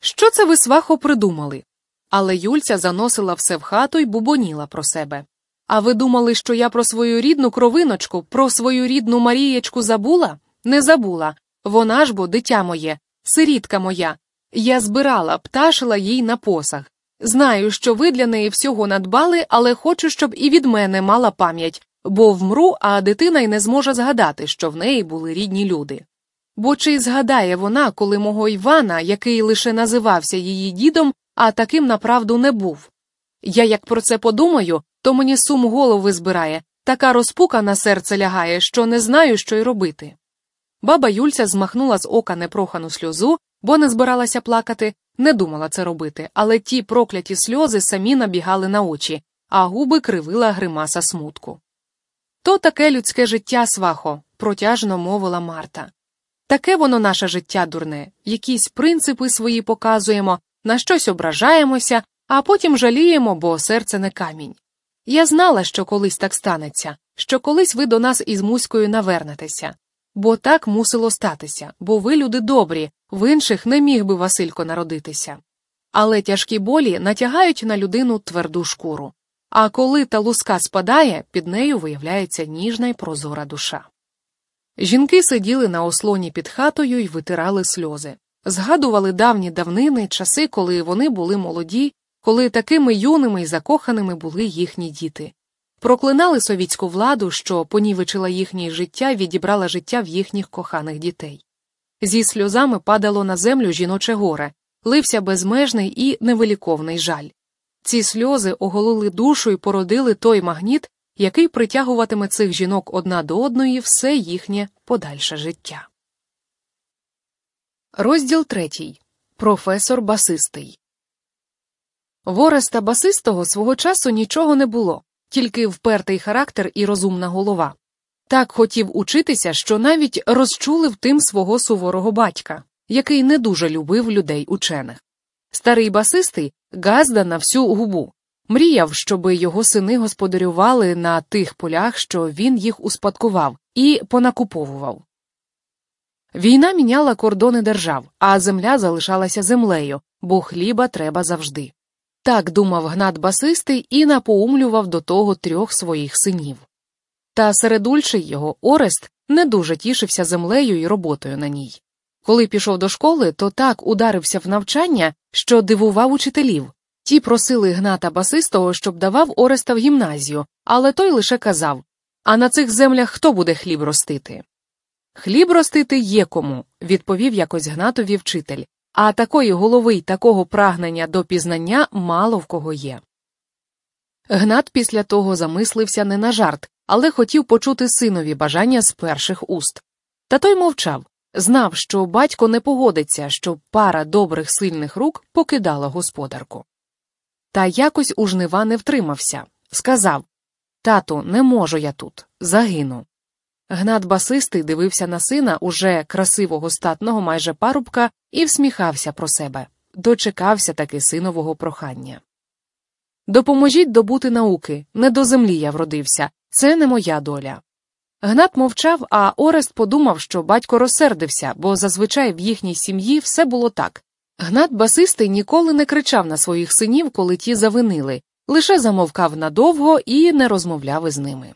Що це ви свахо придумали? Але Юльця заносила все в хату й бубоніла про себе. А ви думали, що я про свою рідну кровиночку, про свою рідну Марієчку забула? Не забула. Вона ж бо дитя моє, сирітка моя. Я збирала, пташила їй на посаг. Знаю, що ви для неї всього надбали, але хочу, щоб і від мене мала пам'ять, бо вмру, а дитина й не зможе згадати, що в неї були рідні люди. Бо чи згадає вона, коли мого Івана, який лише називався її дідом, а таким направду не був? Я як про це подумаю, то мені сум голови збирає, така розпука на серце лягає, що не знаю, що й робити. Баба Юльця змахнула з ока непрохану сльозу, бо не збиралася плакати, не думала це робити, але ті прокляті сльози самі набігали на очі, а губи кривила гримаса смутку. То таке людське життя, свахо, протяжно мовила Марта. Таке воно наше життя дурне, якісь принципи свої показуємо, на щось ображаємося, а потім жаліємо, бо серце не камінь. Я знала, що колись так станеться, що колись ви до нас із Муською навернетеся. Бо так мусило статися, бо ви люди добрі, в інших не міг би Василько народитися. Але тяжкі болі натягають на людину тверду шкуру. А коли та луска спадає, під нею виявляється ніжна й прозора душа. Жінки сиділи на ослоні під хатою й витирали сльози, згадували давні давнини, часи, коли вони були молоді, коли такими юними й закоханими були їхні діти. Проклинали совітську владу, що понівечила їхнє життя, відібрала життя в їхніх коханих дітей. Зі сльозами падало на землю жіноче горе, лився безмежний і невиліковний жаль. Ці сльози оголили душу і породили той магніт, який притягуватиме цих жінок одна до одної все їхнє подальше життя. Розділ третій. Професор басистий. В Ореста басистого свого часу нічого не було, тільки впертий характер і розумна голова. Так хотів учитися, що навіть розчулив тим свого суворого батька, який не дуже любив людей учених. Старий басистий газда на всю губу, мріяв, щоби його сини господарювали на тих полях, що він їх успадкував, і понакуповував. Війна міняла кордони держав, а земля залишалася землею, бо хліба треба завжди. Так думав Гнат басистий і напоумлював до того трьох своїх синів. Та середульший його Орест не дуже тішився землею і роботою на ній. Коли пішов до школи, то так ударився в навчання, що дивував учителів. Ті просили гната басистого, щоб давав Ореста в гімназію, але той лише казав А на цих землях хто буде хліб ростити? Хліб ростити є кому, відповів якось гнатові вчитель, а такої голови й такого прагнення до пізнання мало в кого є. Гнат після того замислився не на жарт, але хотів почути синові бажання з перших уст. Та той мовчав, знав, що батько не погодиться, щоб пара добрих сильних рук покидала господарку. Та якось у жнива не втримався. Сказав Тату, не можу я тут, загину. Гнат басистий дивився на сина уже красивого статного майже парубка і всміхався про себе, дочекався таки синового прохання. Допоможіть добути науки, не до землі я вродився, це не моя доля. Гнат мовчав, а Орест подумав, що батько розсердився, бо зазвичай в їхній сім'ї все було так. Гнат басистий ніколи не кричав на своїх синів, коли ті завинили, лише замовкав надовго і не розмовляв із ними.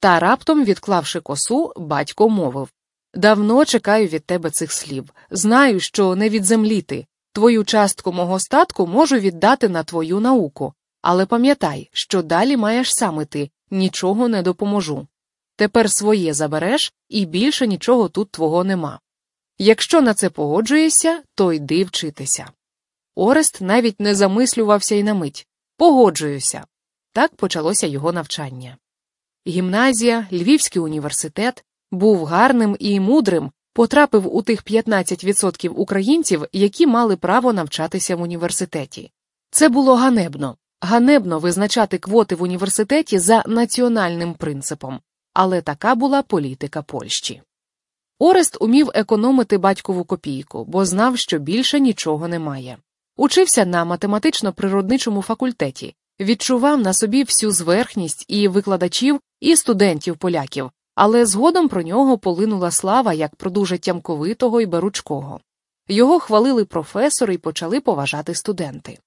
Та раптом, відклавши косу, батько мовив Давно чекаю від тебе цих слів. Знаю, що не від землі ти. Твою частку мого статку можу віддати на твою науку, але пам'ятай, що далі маєш саме ти, нічого не допоможу. Тепер своє забереш, і більше нічого тут твого нема. Якщо на це погоджуєшся, то йди вчитися. Орест навіть не замислювався й на мить. Погоджуюся. Так почалося його навчання. Гімназія, Львівський університет був гарним і мудрим, потрапив у тих 15% українців, які мали право навчатися в університеті. Це було ганебно, ганебно визначати квоти в університеті за національним принципом, але така була політика Польщі. Орест умів економити батькову копійку, бо знав, що більше нічого немає. Учився на математично-природничому факультеті, відчував на собі всю зверхність і викладачів, і студентів поляків, але згодом про нього полинула слава як про дуже тямковитого і беручкого. Його хвалили професори і почали поважати студенти.